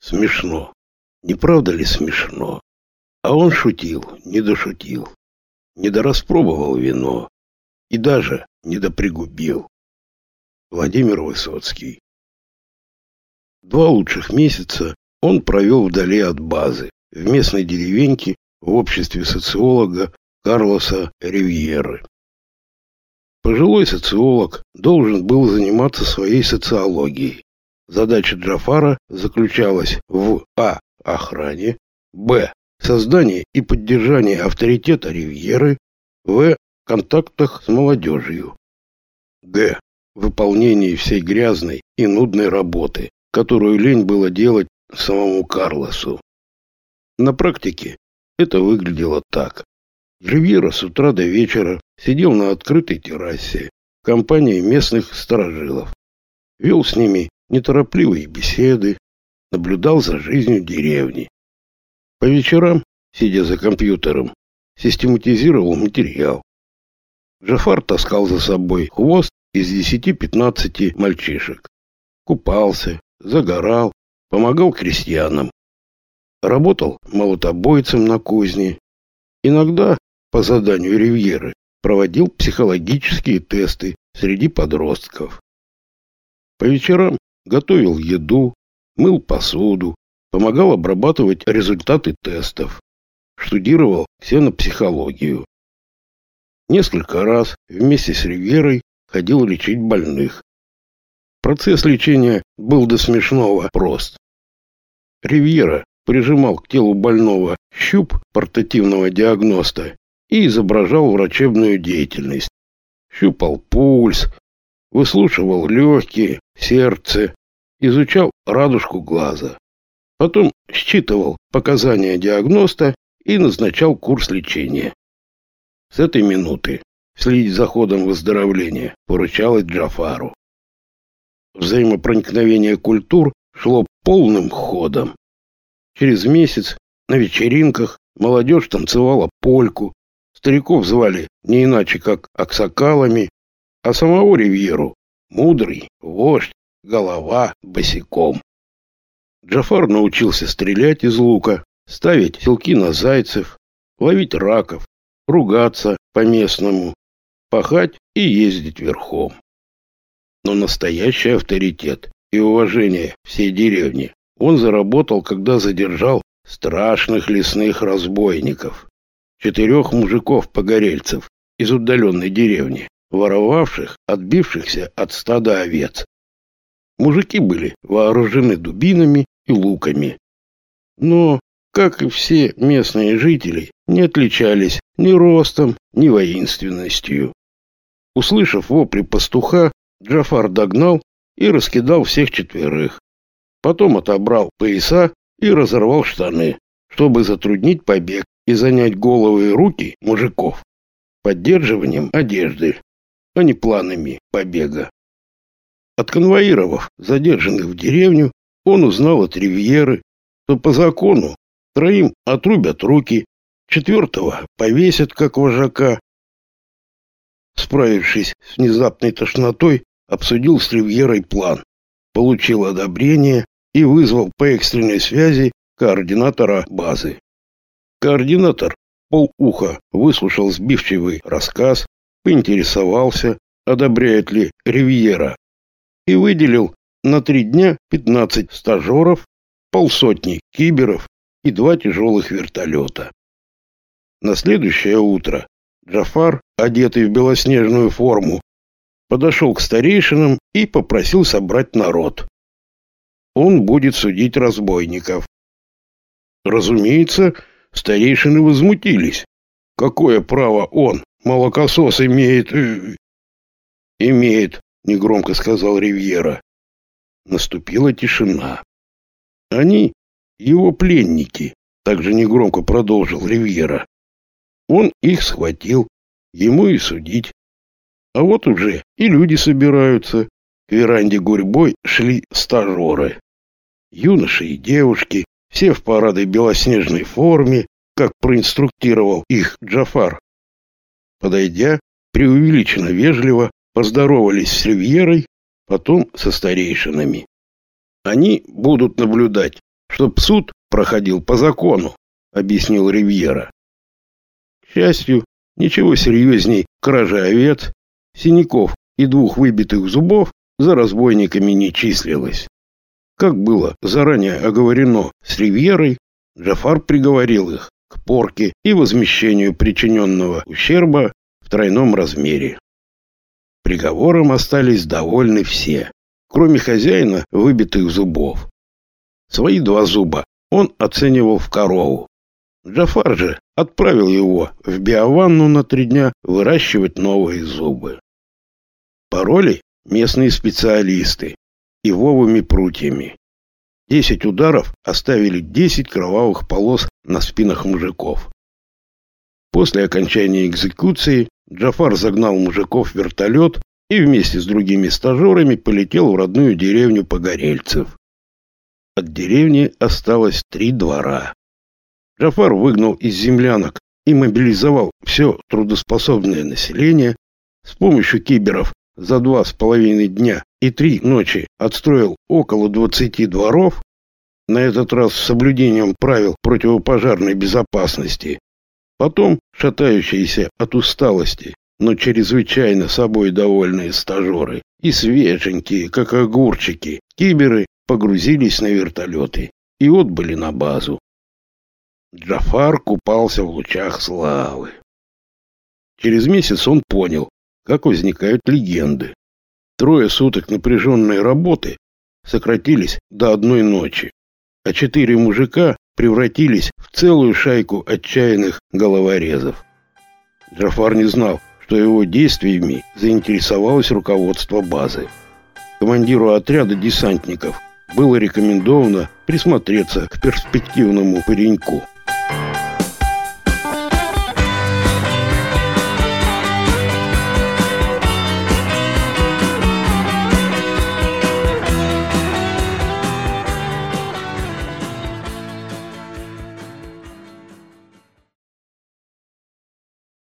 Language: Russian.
Смешно. Не правда ли смешно? А он шутил, не дошутил. Не дораспробовал вино. И даже не допригубил. Владимир Высоцкий. Два лучших месяца он провел вдали от базы, в местной деревеньке, в обществе социолога Карлоса Ривьеры. Пожилой социолог должен был заниматься своей социологией. Задача Джафара заключалась в а. охране, б. создании и поддержании авторитета Ривьеры, в. контактах с молодежью, г. выполнении всей грязной и нудной работы, которую лень было делать самому Карлосу. На практике это выглядело так. Ривьера с утра до вечера сидел на открытой террасе в компании местных сторожилов. Вел с ними неторопливые беседы, наблюдал за жизнью деревни. По вечерам, сидя за компьютером, систематизировал материал. Джафар таскал за собой хвост из 10-15 мальчишек. Купался, загорал, помогал крестьянам. Работал молотобойцем на кузне. Иногда, по заданию Ривьеры, проводил психологические тесты среди подростков. По вечерам готовил еду, мыл посуду, помогал обрабатывать результаты тестов, штудировал ксенопсихологию. Несколько раз вместе с Ривьерой ходил лечить больных. Процесс лечения был до смешного прост. Ривьера прижимал к телу больного щуп портативного диагноста и изображал врачебную деятельность. Щупал пульс, выслушивал легкие, сердце, изучал радужку глаза. Потом считывал показания диагноста и назначал курс лечения. С этой минуты следить за ходом выздоровления поручалось Джафару. Взаимопроникновение культур шло полным ходом. Через месяц на вечеринках молодежь танцевала польку, стариков звали не иначе как аксакалами, а самого Ривьеру мудрый, вождь, голова босиком. Джафар научился стрелять из лука, ставить селки на зайцев, ловить раков, ругаться по-местному, пахать и ездить верхом. Но настоящий авторитет и уважение всей деревни он заработал, когда задержал страшных лесных разбойников, четырех мужиков-погорельцев из удаленной деревни, воровавших, отбившихся от стада овец. Мужики были вооружены дубинами и луками. Но, как и все местные жители, не отличались ни ростом, ни воинственностью. Услышав вопли пастуха, Джафар догнал и раскидал всех четверых. Потом отобрал пояса и разорвал штаны, чтобы затруднить побег и занять головы и руки мужиков поддерживанием одежды, а не планами побега. Отконвоировав задержанных в деревню, он узнал от Ривьеры, что по закону троим отрубят руки, четвертого повесят как вожака. Справившись с внезапной тошнотой, обсудил с Ривьерой план, получил одобрение и вызвал по экстренной связи координатора базы. Координатор полуха выслушал сбивчивый рассказ, поинтересовался, одобряет ли Ривьера и выделил на три дня 15 стажеров, полсотни киберов и два тяжелых вертолета. На следующее утро Джафар, одетый в белоснежную форму, подошел к старейшинам и попросил собрать народ. Он будет судить разбойников. Разумеется, старейшины возмутились. Какое право он, молокосос, имеет... Э, имеет негромко сказал Ривьера. Наступила тишина. Они его пленники, также негромко продолжил Ривьера. Он их схватил, ему и судить. А вот уже и люди собираются. К веранде гурьбой шли стажеры. Юноши и девушки, все в парадой белоснежной форме, как проинструктировал их Джафар. Подойдя, преувеличенно вежливо поздоровались с Ривьерой, потом со старейшинами. Они будут наблюдать, чтоб суд проходил по закону, объяснил Ривьера. К счастью, ничего серьезней кражи овец, синяков и двух выбитых зубов за разбойниками не числилось. Как было заранее оговорено с Ривьерой, Джафар приговорил их к порке и возмещению причиненного ущерба в тройном размере. Приговором остались довольны все, кроме хозяина выбитых зубов. Свои два зуба он оценивал в корову. Джафар же отправил его в биованну на три дня выращивать новые зубы. Пароли местные специалисты и вовыми прутьями. Десять ударов оставили десять кровавых полос на спинах мужиков. После окончания экзекуции Джафар загнал мужиков в вертолет и вместе с другими стажерами полетел в родную деревню Погорельцев. От деревни осталось три двора. Джафар выгнал из землянок и мобилизовал все трудоспособное население. С помощью киберов за два с половиной дня и три ночи отстроил около двадцати дворов, на этот раз с соблюдением правил противопожарной безопасности. Потом шатающиеся от усталости, но чрезвычайно собой довольные стажеры и свеженькие, как огурчики, киберы погрузились на вертолеты и отбыли на базу. Джафар купался в лучах славы. Через месяц он понял, как возникают легенды. Трое суток напряженной работы сократились до одной ночи, а четыре мужика превратились в целую шайку отчаянных головорезов. Джафар не знал, что его действиями заинтересовалось руководство базы. Командиру отряда десантников было рекомендовано присмотреться к перспективному пареньку.